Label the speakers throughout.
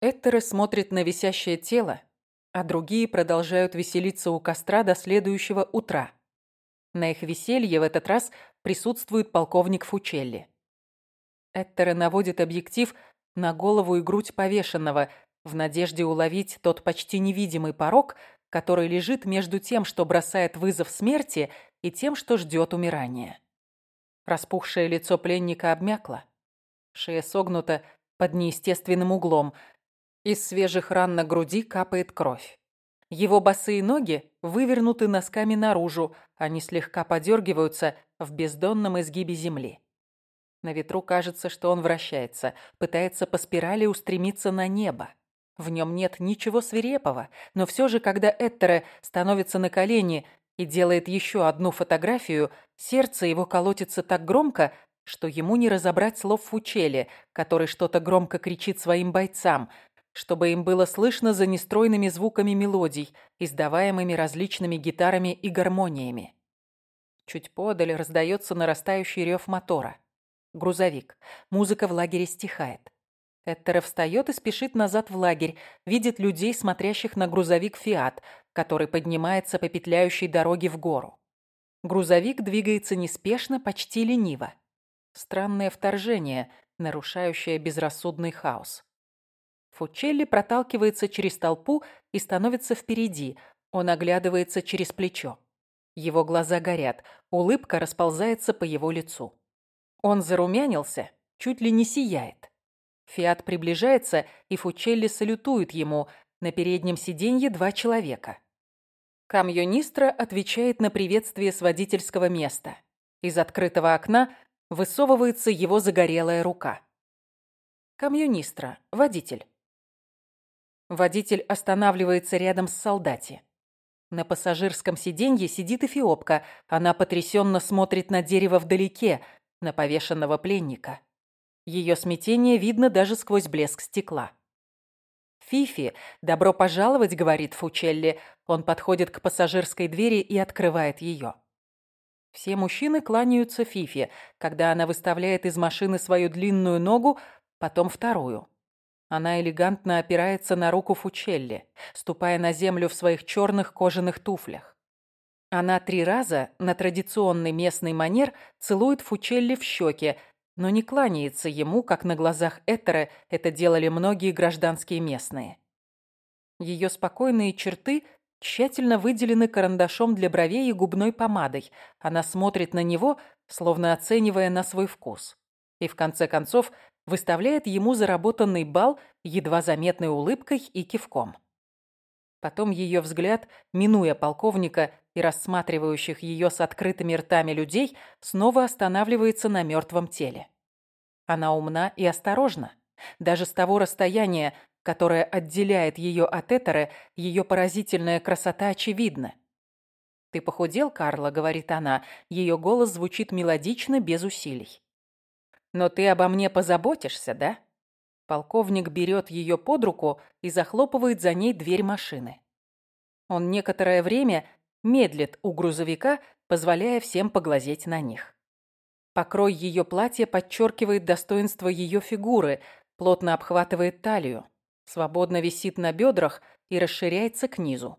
Speaker 1: Эттеры смотрит на висящее тело, а другие продолжают веселиться у костра до следующего утра. На их веселье в этот раз присутствует полковник Фучелли. Эттеры наводит объектив на голову и грудь повешенного в надежде уловить тот почти невидимый порог, который лежит между тем, что бросает вызов смерти, и тем, что ждет умирания. Распухшее лицо пленника обмякло. Шея согнута под неестественным углом. Из свежих ран на груди капает кровь. Его босые ноги вывернуты носками наружу, они слегка подергиваются в бездонном изгибе земли. На ветру кажется, что он вращается, пытается по спирали устремиться на небо. В нем нет ничего свирепого, но все же, когда Эттере становится на колени и делает еще одну фотографию, сердце его колотится так громко, что ему не разобрать слов Фучели, который что-то громко кричит своим бойцам, чтобы им было слышно за нестройными звуками мелодий, издаваемыми различными гитарами и гармониями. Чуть подаль раздается нарастающий рев мотора. Грузовик. Музыка в лагере стихает. Эттера встает и спешит назад в лагерь, видит людей, смотрящих на грузовик «Фиат», который поднимается по петляющей дороге в гору. Грузовик двигается неспешно, почти лениво. Странное вторжение, нарушающее безрассудный хаос. Фучелли проталкивается через толпу и становится впереди. Он оглядывается через плечо. Его глаза горят, улыбка расползается по его лицу. Он зарумянился, чуть ли не сияет. Фиат приближается, и Фучелли салютует ему. На переднем сиденье два человека. Камьонистра отвечает на приветствие с водительского места. Из открытого окна высовывается его загорелая рука. Камьонистра, водитель. Водитель останавливается рядом с солдати. На пассажирском сиденье сидит эфиопка. Она потрясенно смотрит на дерево вдалеке, на повешенного пленника. Ее смятение видно даже сквозь блеск стекла. «Фифи, добро пожаловать», — говорит Фучелли. Он подходит к пассажирской двери и открывает ее. Все мужчины кланяются Фифи, когда она выставляет из машины свою длинную ногу, потом вторую. Она элегантно опирается на руку Фучелли, ступая на землю в своих черных кожаных туфлях. Она три раза на традиционный местный манер целует Фучелли в щеки, но не кланяется ему, как на глазах Этера это делали многие гражданские местные. Ее спокойные черты тщательно выделены карандашом для бровей и губной помадой. Она смотрит на него, словно оценивая на свой вкус. И в конце концов выставляет ему заработанный бал едва заметной улыбкой и кивком. Потом ее взгляд, минуя полковника и рассматривающих ее с открытыми ртами людей, снова останавливается на мертвом теле. Она умна и осторожна. Даже с того расстояния, которое отделяет ее от Этера, ее поразительная красота очевидна. «Ты похудел, Карла?» — говорит она. Ее голос звучит мелодично, без усилий. «Но ты обо мне позаботишься, да?» Полковник берет ее под руку и захлопывает за ней дверь машины. Он некоторое время медлит у грузовика, позволяя всем поглазеть на них. Покрой ее платья подчеркивает достоинство ее фигуры, плотно обхватывает талию, свободно висит на бедрах и расширяется к низу.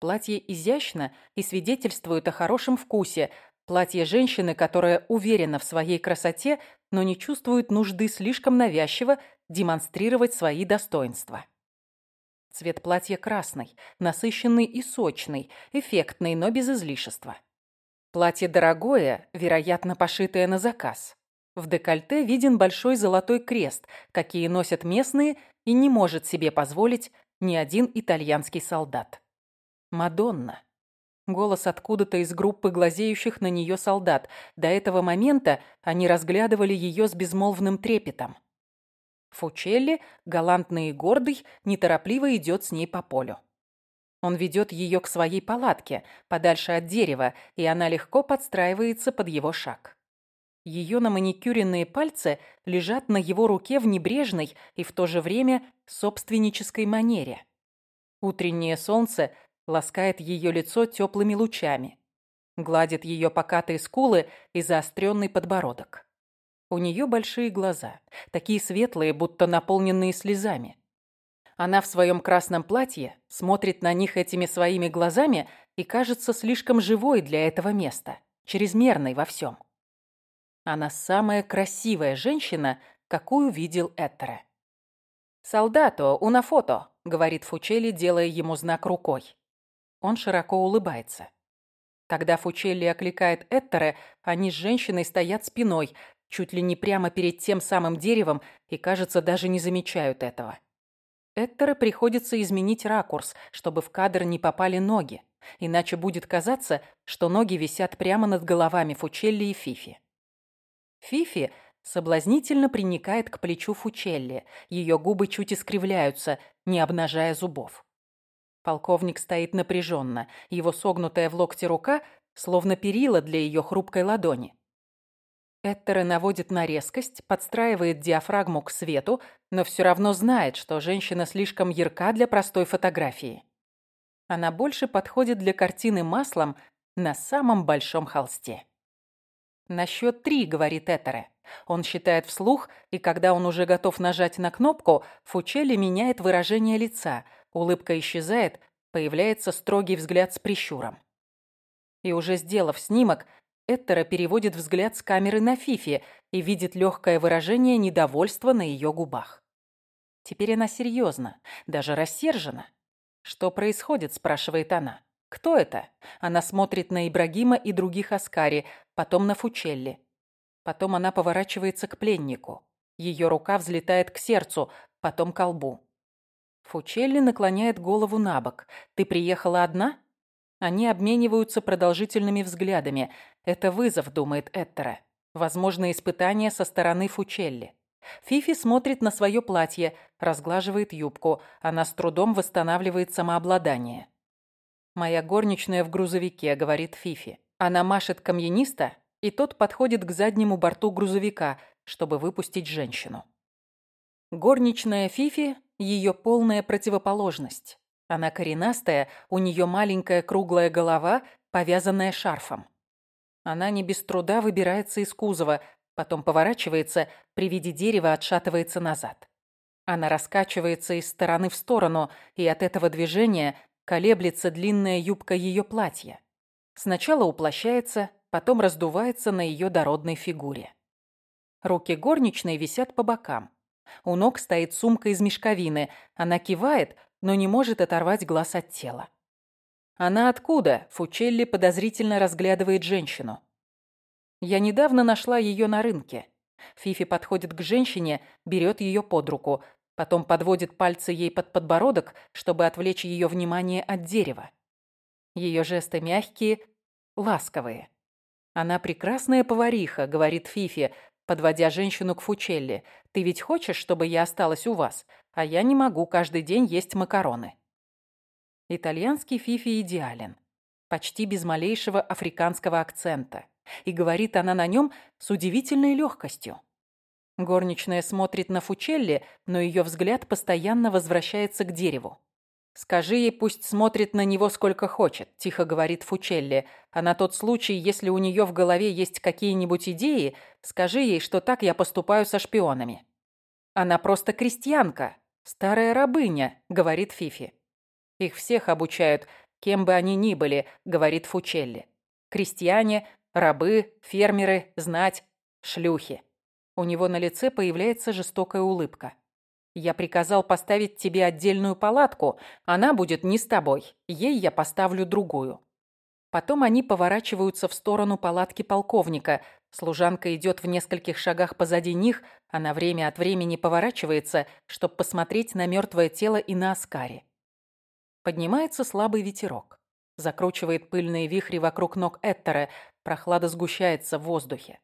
Speaker 1: Платье изящно и свидетельствует о хорошем вкусе, Платье женщины, которая уверена в своей красоте, но не чувствует нужды слишком навязчиво демонстрировать свои достоинства. Цвет платья красный, насыщенный и сочный, эффектный, но без излишества. Платье дорогое, вероятно, пошитое на заказ. В декольте виден большой золотой крест, какие носят местные, и не может себе позволить ни один итальянский солдат. Мадонна. Голос откуда-то из группы глазеющих на нее солдат. До этого момента они разглядывали ее с безмолвным трепетом. Фучелли, галантный и гордый, неторопливо идет с ней по полю. Он ведет ее к своей палатке, подальше от дерева, и она легко подстраивается под его шаг. Ее наманикюренные пальцы лежат на его руке в небрежной и в то же время собственнической манере. Утреннее солнце ласкает ее лицо теплыми лучами, гладит ее покатые скулы и заостренный подбородок. У нее большие глаза, такие светлые, будто наполненные слезами. Она в своем красном платье смотрит на них этими своими глазами и кажется слишком живой для этого места, чрезмерной во всем. Она самая красивая женщина, какую видел Эттере. «Солдато, уна фото», — говорит Фучелли, делая ему знак рукой. Он широко улыбается. Когда Фучелли окликает Эттере, они с женщиной стоят спиной, чуть ли не прямо перед тем самым деревом и, кажется, даже не замечают этого. Эттере приходится изменить ракурс, чтобы в кадр не попали ноги, иначе будет казаться, что ноги висят прямо над головами Фучелли и Фифи. Фифи соблазнительно приникает к плечу Фучелли, ее губы чуть искривляются, не обнажая зубов. Полковник стоит напряженно, его согнутая в локте рука словно перила для ее хрупкой ладони. Эттере наводит на резкость, подстраивает диафрагму к свету, но все равно знает, что женщина слишком ярка для простой фотографии. Она больше подходит для картины маслом на самом большом холсте. «На счет три», — говорит Этере. Он считает вслух, и когда он уже готов нажать на кнопку, Фучелли меняет выражение лица, улыбка исчезает, появляется строгий взгляд с прищуром. И уже сделав снимок, Эттера переводит взгляд с камеры на Фифи и видит легкое выражение недовольства на ее губах. Теперь она серьезна, даже рассержена. «Что происходит?» – спрашивает она. «Кто это?» Она смотрит на Ибрагима и других Аскари, потом на Фучелли. Потом она поворачивается к пленнику. Ее рука взлетает к сердцу, потом к лбу. Фучелли наклоняет голову на бок. «Ты приехала одна?» Они обмениваются продолжительными взглядами. Это вызов, думает Эттера. Возможно, испытание со стороны Фучелли. Фифи смотрит на свое платье, разглаживает юбку. Она с трудом восстанавливает самообладание. «Моя горничная в грузовике», — говорит Фифи. Она машет камьяниста, и тот подходит к заднему борту грузовика, чтобы выпустить женщину. Горничная Фифи — ее полная противоположность. Она коренастая, у нее маленькая круглая голова, повязанная шарфом. Она не без труда выбирается из кузова, потом поворачивается, при виде дерева отшатывается назад. Она раскачивается из стороны в сторону, и от этого движения колеблется длинная юбка ее платья. Сначала уплощается, потом раздувается на ее дородной фигуре. Руки горничной висят по бокам. У ног стоит сумка из мешковины. Она кивает, но не может оторвать глаз от тела. «Она откуда?» – Фучелли подозрительно разглядывает женщину. «Я недавно нашла ее на рынке». Фифи подходит к женщине, берет ее под руку, потом подводит пальцы ей под подбородок, чтобы отвлечь ее внимание от дерева. Ее жесты мягкие, ласковые. «Она прекрасная повариха», — говорит Фифи, подводя женщину к Фучелли. «Ты ведь хочешь, чтобы я осталась у вас? А я не могу каждый день есть макароны». Итальянский фифи идеален. Почти без малейшего африканского акцента. И говорит она на нем с удивительной легкостью. Горничная смотрит на Фучелли, но ее взгляд постоянно возвращается к дереву. «Скажи ей, пусть смотрит на него сколько хочет», – тихо говорит Фучелли. «А на тот случай, если у нее в голове есть какие-нибудь идеи, скажи ей, что так я поступаю со шпионами». «Она просто крестьянка, старая рабыня», – говорит Фифи. «Их всех обучают, кем бы они ни были», – говорит Фучелли. «Крестьяне, рабы, фермеры, знать, шлюхи». У него на лице появляется жестокая улыбка. Я приказал поставить тебе отдельную палатку. Она будет не с тобой. Ей я поставлю другую». Потом они поворачиваются в сторону палатки полковника. Служанка идет в нескольких шагах позади них. Она время от времени поворачивается, чтобы посмотреть на мертвое тело и на Аскари. Поднимается слабый ветерок. Закручивает пыльные вихри вокруг ног Эттера. Прохлада сгущается в воздухе.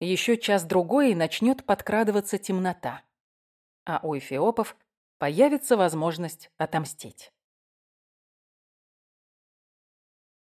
Speaker 1: Еще час-другой и начнет подкрадываться темнота а у эфиопов появится возможность отомстить.